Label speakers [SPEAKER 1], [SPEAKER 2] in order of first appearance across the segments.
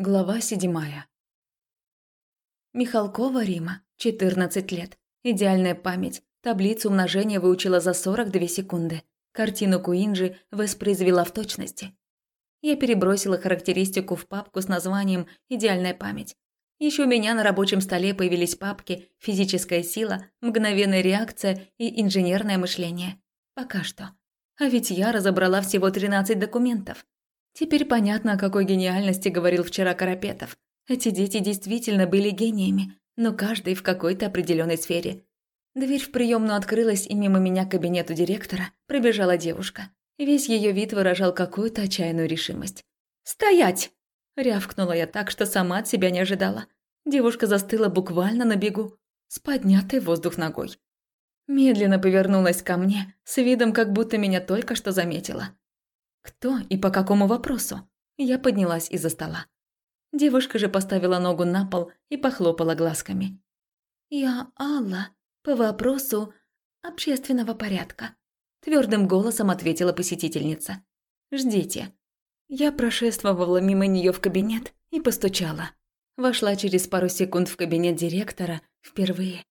[SPEAKER 1] Глава седьмая. Михалкова Рима, 14 лет. Идеальная память. Таблицу умножения выучила за 42 секунды. Картину Куинджи воспроизвела в точности. Я перебросила характеристику в папку с названием «Идеальная память». Еще у меня на рабочем столе появились папки «Физическая сила», «Мгновенная реакция» и «Инженерное мышление». Пока что. А ведь я разобрала всего 13 документов. Теперь понятно, о какой гениальности говорил вчера Карапетов. Эти дети действительно были гениями, но каждый в какой-то определенной сфере. Дверь в приемную открылась, и мимо меня к кабинету директора пробежала девушка. Весь ее вид выражал какую-то отчаянную решимость. «Стоять!» – рявкнула я так, что сама от себя не ожидала. Девушка застыла буквально на бегу, с поднятой воздух ногой. Медленно повернулась ко мне, с видом, как будто меня только что заметила. Кто и по какому вопросу? Я поднялась из-за стола. Девушка же поставила ногу на пол и похлопала глазками. «Я Алла, по вопросу общественного порядка», – твердым голосом ответила посетительница. «Ждите». Я прошествовала мимо нее в кабинет и постучала. Вошла через пару секунд в кабинет директора впервые.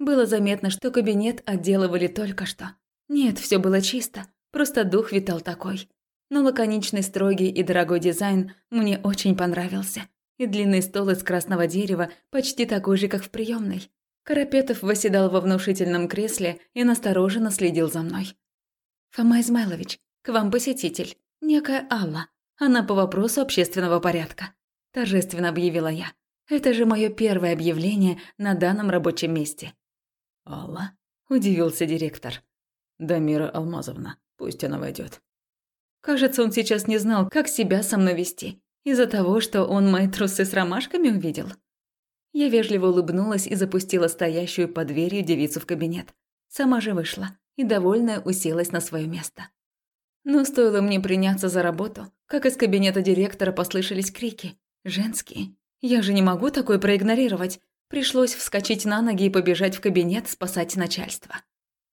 [SPEAKER 1] Было заметно, что кабинет отделывали только что. Нет, все было чисто, просто дух витал такой но лаконичный, строгий и дорогой дизайн мне очень понравился. И длинный стол из красного дерева почти такой же, как в приемной. Карапетов восседал во внушительном кресле и настороженно следил за мной. «Фома Измайлович, к вам посетитель, некая Алла. Она по вопросу общественного порядка», – торжественно объявила я. «Это же мое первое объявление на данном рабочем месте».
[SPEAKER 2] «Алла?» – удивился директор. «Дамира Алмазовна, пусть она войдет.
[SPEAKER 1] Кажется, он сейчас не знал, как себя со мной вести. Из-за того, что он мои трусы с ромашками увидел. Я вежливо улыбнулась и запустила стоящую под дверью девицу в кабинет. Сама же вышла и, довольная, уселась на свое место. Но стоило мне приняться за работу, как из кабинета директора послышались крики. Женские. Я же не могу такое проигнорировать. Пришлось вскочить на ноги и побежать в кабинет спасать начальство.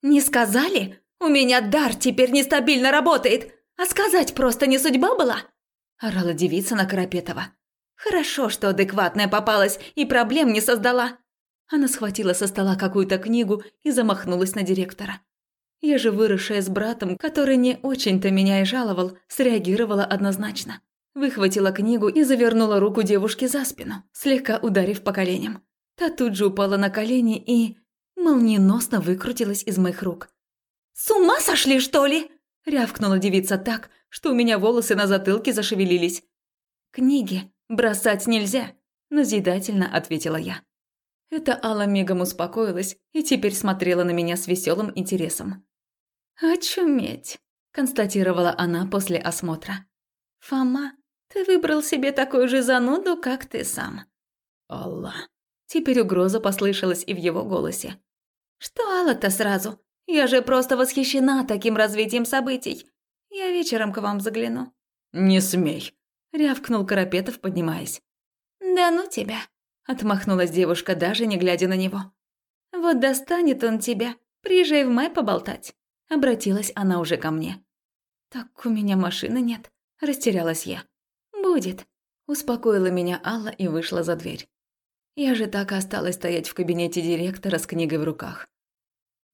[SPEAKER 1] «Не сказали? У меня дар теперь нестабильно работает! А сказать просто не судьба была?» – орала девица на Карапетова. «Хорошо, что адекватная попалась и проблем не создала». Она схватила со стола какую-то книгу и замахнулась на директора. Я же, выросшая с братом, который не очень-то меня и жаловал, среагировала однозначно. Выхватила книгу и завернула руку девушки за спину, слегка ударив по коленям. Та тут же упала на колени и... молниеносно выкрутилась из моих рук. «С ума сошли, что ли?» Рявкнула девица так, что у меня волосы на затылке зашевелились. «Книги бросать нельзя», – назидательно ответила я. Эта Алла мигом успокоилась и теперь смотрела на меня с веселым интересом. «Очуметь», – констатировала она после осмотра. «Фома, ты выбрал себе такую же зануду, как ты сам».
[SPEAKER 2] «Алла».
[SPEAKER 1] Теперь угроза послышалась и в его голосе. «Что Алла-то сразу? Я же просто восхищена таким развитием событий. Я вечером к вам загляну».
[SPEAKER 2] «Не смей», –
[SPEAKER 1] рявкнул Карапетов, поднимаясь. «Да ну тебя», – отмахнулась девушка, даже не глядя на него. «Вот достанет он тебя. Приезжай в май поболтать», – обратилась она уже ко мне. «Так у меня машины нет», – растерялась я. «Будет», – успокоила меня Алла и вышла за дверь. Я же так и осталась стоять в кабинете директора с книгой в руках.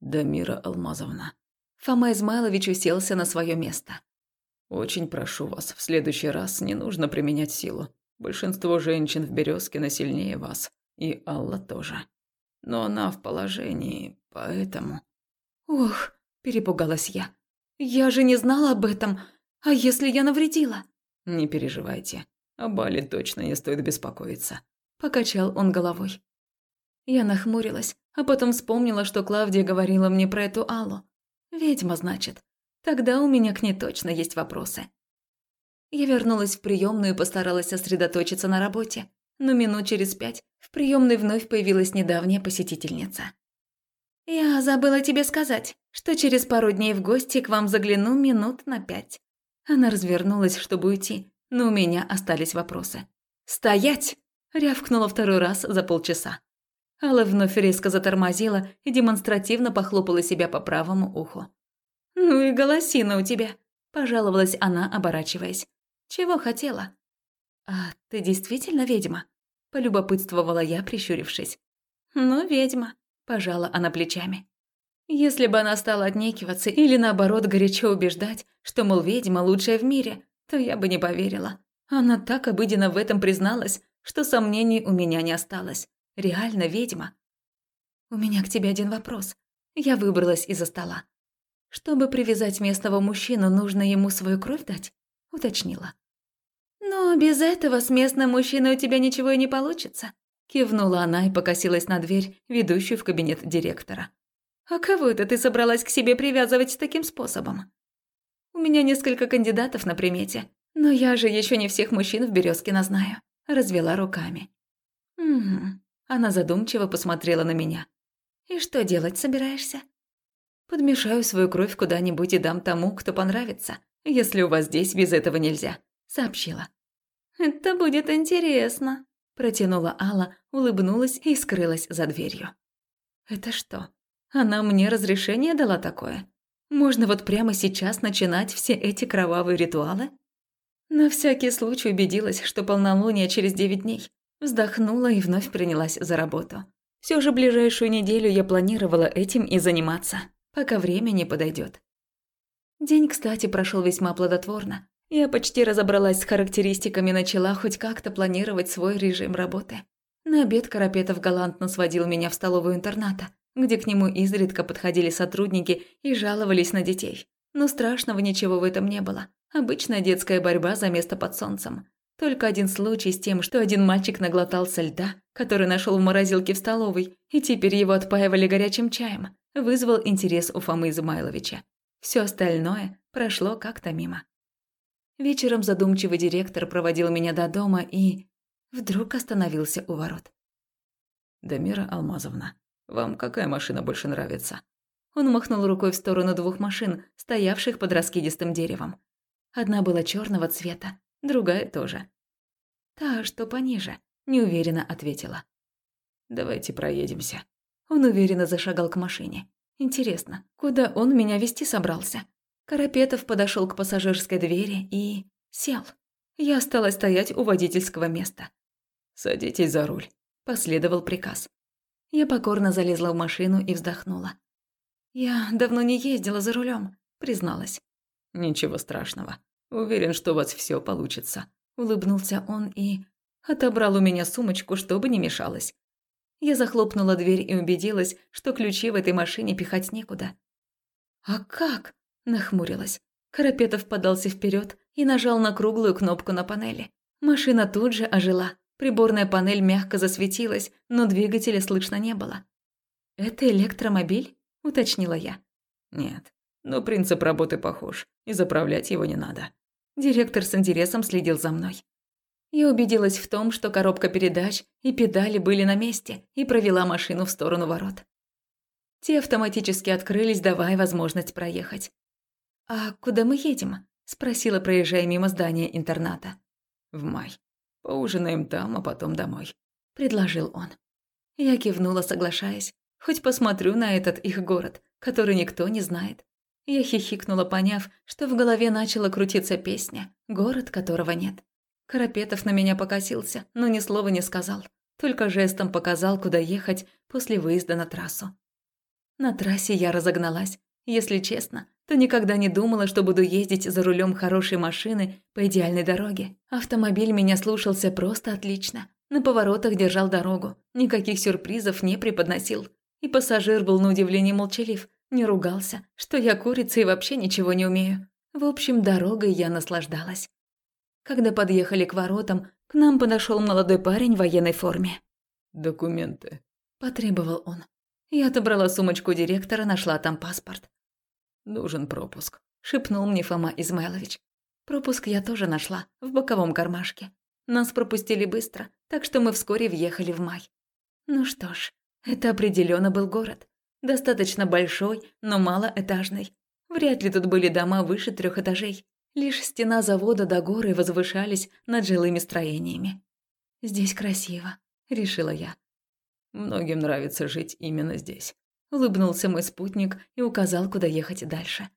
[SPEAKER 2] Дамира Алмазовна.
[SPEAKER 1] Фома Измайлович уселся на свое место.
[SPEAKER 2] Очень прошу вас, в следующий раз не нужно применять силу. Большинство женщин в Березкино сильнее вас. И Алла тоже. Но она в положении, поэтому...
[SPEAKER 1] Ох, перепугалась я. Я же не знала об этом. А если я навредила?
[SPEAKER 2] Не переживайте. О Бале точно не стоит беспокоиться.
[SPEAKER 1] Покачал он головой. Я нахмурилась, а потом вспомнила, что Клавдия говорила мне про эту Аллу. Ведьма, значит. Тогда у меня к ней точно есть вопросы. Я вернулась в приемную и постаралась сосредоточиться на работе. Но минут через пять в приемной вновь появилась недавняя посетительница. «Я забыла тебе сказать, что через пару дней в гости к вам загляну минут на пять». Она развернулась, чтобы уйти, но у меня остались вопросы. «Стоять!» – рявкнула второй раз за полчаса. Алла вновь резко затормозила и демонстративно похлопала себя по правому уху. «Ну и голосина у тебя», – пожаловалась она, оборачиваясь. «Чего хотела?» «А ты действительно ведьма?» – полюбопытствовала я, прищурившись. «Ну, ведьма», – пожала она плечами. Если бы она стала отнекиваться или наоборот горячо убеждать, что, мол, ведьма лучшая в мире, то я бы не поверила. Она так обыденно в этом призналась, что сомнений у меня не осталось. Реально ведьма. У меня к тебе один вопрос. Я выбралась из-за стола. Чтобы привязать местного мужчину, нужно ему свою кровь дать? Уточнила. Но без этого с местным мужчиной у тебя ничего и не получится. Кивнула она и покосилась на дверь, ведущую в кабинет директора. «А кого это ты собралась к себе привязывать таким способом?» «У меня несколько кандидатов на примете, но я же еще не всех мужчин в Березкино знаю», – развела руками. «Угу». Она задумчиво посмотрела на меня. «И что делать собираешься?» «Подмешаю свою кровь куда-нибудь и дам тому, кто понравится, если у вас здесь без этого нельзя», – сообщила. «Это будет интересно», – протянула Алла, улыбнулась и скрылась за дверью. «Это что, она мне разрешение дала такое? Можно вот прямо сейчас начинать все эти кровавые ритуалы? На всякий случай убедилась, что полнолуние через девять дней. Вздохнула и вновь принялась за работу. Все же ближайшую неделю я планировала этим и заниматься, пока время не подойдет. День, кстати, прошел весьма плодотворно. Я почти разобралась с характеристиками, начала хоть как-то планировать свой режим работы. На обед Карапетов галантно сводил меня в столовую интерната, где к нему изредка подходили сотрудники и жаловались на детей. Но страшного ничего в этом не было. Обычная детская борьба за место под солнцем. Только один случай с тем, что один мальчик наглотался льда, который нашел в морозилке в столовой, и теперь его отпаивали горячим чаем, вызвал интерес у Фомы Измайловича. Все остальное прошло как-то мимо. Вечером задумчивый директор проводил меня до дома и... Вдруг остановился у ворот.
[SPEAKER 2] «Дамира Алмазовна, вам какая машина больше нравится?»
[SPEAKER 1] Он махнул рукой в сторону двух машин, стоявших под раскидистым деревом. Одна была черного цвета, другая тоже. «Та, что пониже», – неуверенно ответила.
[SPEAKER 2] «Давайте проедемся».
[SPEAKER 1] Он уверенно зашагал к машине. «Интересно, куда он меня вести собрался?» Карапетов подошел к пассажирской двери и... сел. Я осталась стоять у водительского места.
[SPEAKER 2] «Садитесь за руль», – последовал приказ.
[SPEAKER 1] Я покорно залезла в машину и вздохнула. «Я давно не ездила за рулем, призналась.
[SPEAKER 2] «Ничего страшного. Уверен, что у вас все получится», –
[SPEAKER 1] улыбнулся он и отобрал у меня сумочку, чтобы не мешалось. Я захлопнула дверь и убедилась, что ключи в этой машине пихать некуда. «А как?» – нахмурилась. Карапетов подался вперед и нажал на круглую кнопку на панели. Машина тут же ожила. Приборная панель мягко засветилась, но двигателя слышно не было. «Это электромобиль?» – уточнила я.
[SPEAKER 2] «Нет, но принцип работы похож, и заправлять его не надо».
[SPEAKER 1] Директор с интересом следил за мной. Я убедилась в том, что коробка передач и педали были на месте, и провела машину в сторону ворот. Те автоматически открылись, давая возможность проехать. «А куда мы едем?» – спросила, проезжая мимо здания интерната.
[SPEAKER 2] «В май. Поужинаем там, а потом домой», –
[SPEAKER 1] предложил он. Я кивнула, соглашаясь. Хоть посмотрю на этот их город, который никто не знает. Я хихикнула, поняв, что в голове начала крутиться песня, город которого нет. Карапетов на меня покосился, но ни слова не сказал, только жестом показал, куда ехать после выезда на трассу. На трассе я разогналась. Если честно, то никогда не думала, что буду ездить за рулем хорошей машины по идеальной дороге. Автомобиль меня слушался просто отлично. На поворотах держал дорогу, никаких сюрпризов не преподносил. И пассажир был на удивление молчалив, не ругался, что я курица и вообще ничего не умею. В общем, дорогой я наслаждалась. Когда подъехали к воротам, к нам подошел молодой парень в военной форме.
[SPEAKER 2] «Документы», –
[SPEAKER 1] потребовал он. Я отобрала сумочку директора, нашла там паспорт.
[SPEAKER 2] «Нужен пропуск», –
[SPEAKER 1] шепнул мне Фома Измайлович. Пропуск я тоже нашла, в боковом кармашке. Нас пропустили быстро, так что мы вскоре въехали в май. Ну что ж, это определенно был город. Достаточно большой, но малоэтажный. Вряд ли тут были дома выше трех этажей. Лишь стена завода до горы возвышались над жилыми строениями. «Здесь красиво», – решила я.
[SPEAKER 2] «Многим нравится жить именно здесь»,
[SPEAKER 1] Улыбнулся мой спутник и указал, куда ехать дальше.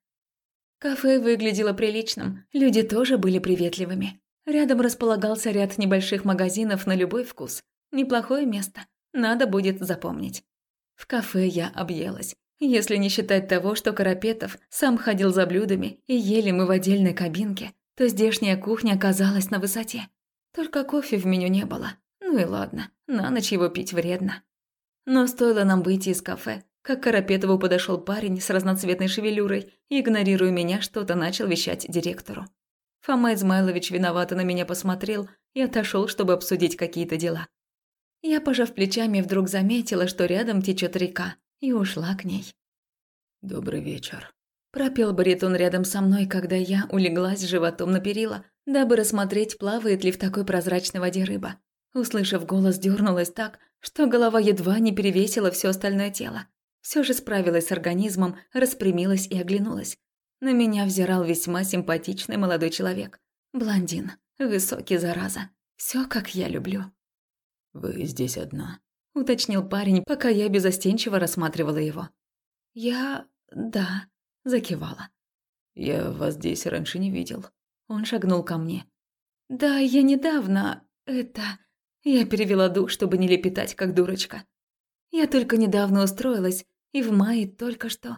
[SPEAKER 1] Кафе выглядело приличным, люди тоже были приветливыми. Рядом располагался ряд небольших магазинов на любой вкус. Неплохое место. Надо будет запомнить. В кафе я объелась. Если не считать того, что Карапетов сам ходил за блюдами и ели мы в отдельной кабинке, то здешняя кухня оказалась на высоте. Только кофе в меню не было. Ну и ладно, на ночь его пить вредно. Но стоило нам выйти из кафе, как Карапетову подошел парень с разноцветной шевелюрой и, игнорируя меня, что-то начал вещать директору. Фома Измайлович виновато на меня посмотрел и отошел, чтобы обсудить какие-то дела. Я, пожав плечами, вдруг заметила, что рядом течет река, и ушла к ней.
[SPEAKER 2] «Добрый вечер», –
[SPEAKER 1] пропел баритон рядом со мной, когда я улеглась животом на перила, дабы рассмотреть, плавает ли в такой прозрачной воде рыба. Услышав голос, дернулась так, что голова едва не перевесила все остальное тело. Все же справилась с организмом, распрямилась и оглянулась. На меня взирал весьма симпатичный молодой человек. Блондин, высокий зараза. Все, как я люблю.
[SPEAKER 2] «Вы здесь одна?»
[SPEAKER 1] – уточнил парень, пока я безостенчиво рассматривала его. «Я... да», – закивала.
[SPEAKER 2] «Я вас здесь раньше не видел».
[SPEAKER 1] Он шагнул ко мне. «Да, я недавно... это...» Я перевела дух, чтобы не лепетать, как дурочка. Я только недавно устроилась, и в мае только что.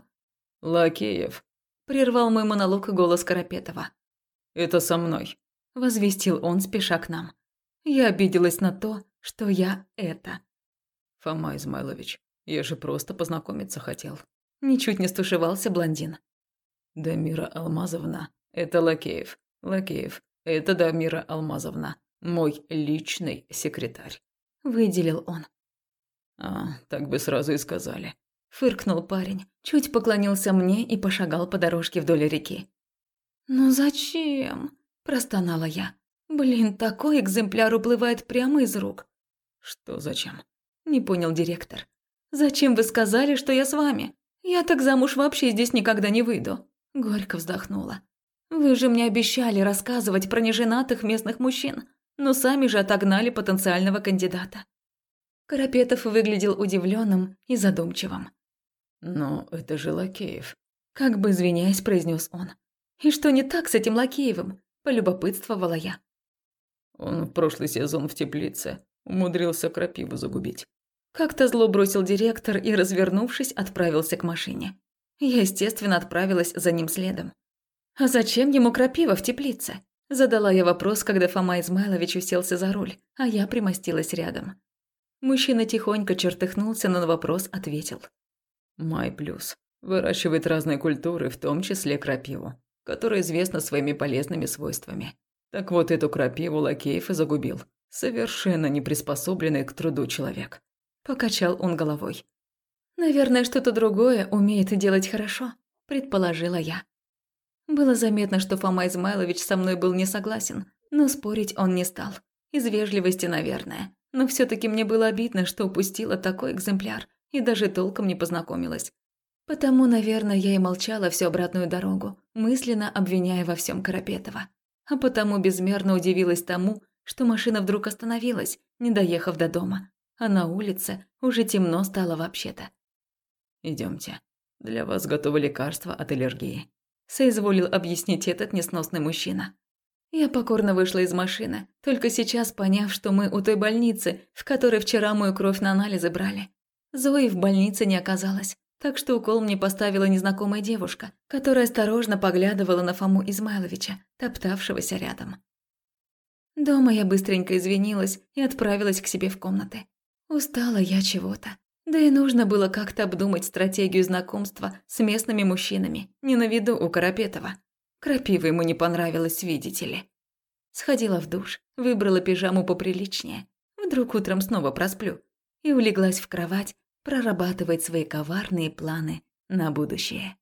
[SPEAKER 2] «Лакеев», – прервал мой монолог голос Карапетова. «Это со мной», – возвестил он, спеша к нам.
[SPEAKER 1] Я обиделась на то, что я это.
[SPEAKER 2] «Фома Измайлович, я же просто познакомиться хотел».
[SPEAKER 1] Ничуть не стушевался блондин.
[SPEAKER 2] «Дамира Алмазовна, это Лакеев. Лакеев, это Дамира Алмазовна. Мой личный секретарь.
[SPEAKER 1] Выделил он.
[SPEAKER 2] А, так бы сразу и сказали.
[SPEAKER 1] Фыркнул парень, чуть поклонился мне и пошагал по дорожке вдоль реки. «Ну зачем?» – простонала я. «Блин, такой экземпляр уплывает прямо из рук».
[SPEAKER 2] «Что зачем?»
[SPEAKER 1] – не понял директор. «Зачем вы сказали, что я с вами? Я так замуж вообще здесь никогда не выйду». Горько вздохнула. «Вы же мне обещали рассказывать про неженатых местных мужчин но сами же отогнали потенциального кандидата. Карапетов выглядел удивленным и задумчивым.
[SPEAKER 2] «Но это же Лакеев», –
[SPEAKER 1] как бы извиняясь, произнес он. «И что не так с этим Лакеевым?» – полюбопытствовала я.
[SPEAKER 2] Он в прошлый сезон в теплице умудрился крапиву загубить.
[SPEAKER 1] Как-то зло бросил директор и, развернувшись, отправился к машине. Я, естественно, отправилась за ним следом. А зачем ему крапива в теплице? Задала я вопрос, когда Фома Измайлович уселся за руль, а я примостилась рядом. Мужчина тихонько чертыхнулся, но на вопрос ответил.
[SPEAKER 2] «Май плюс. Выращивает разные культуры, в том числе крапиву, которая известна своими полезными свойствами. Так вот, эту крапиву Лакеев и загубил. Совершенно не приспособленный к труду человек».
[SPEAKER 1] Покачал он головой. «Наверное, что-то другое умеет делать хорошо», – предположила я. Было заметно, что Фома Измайлович со мной был не согласен, но спорить он не стал. Из вежливости, наверное. Но все таки мне было обидно, что упустила такой экземпляр и даже толком не познакомилась. Потому, наверное, я и молчала всю обратную дорогу, мысленно обвиняя во всем Карапетова. А потому безмерно удивилась тому, что машина вдруг остановилась, не доехав до дома. А на улице уже темно стало вообще-то.
[SPEAKER 2] Идемте. Для вас готовы лекарства от аллергии
[SPEAKER 1] соизволил объяснить этот несносный мужчина. Я покорно вышла из машины, только сейчас поняв, что мы у той больницы, в которой вчера мою кровь на анализы брали. Зои в больнице не оказалось, так что укол мне поставила незнакомая девушка, которая осторожно поглядывала на Фому Измайловича, топтавшегося рядом. Дома я быстренько извинилась и отправилась к себе в комнаты. Устала я чего-то. Да и нужно было как-то обдумать стратегию знакомства с местными мужчинами, не на виду у Карапетова. Крапива ему не понравилось, видите ли. Сходила в душ, выбрала пижаму поприличнее. Вдруг утром снова просплю. И улеглась в кровать, прорабатывать свои коварные планы на будущее.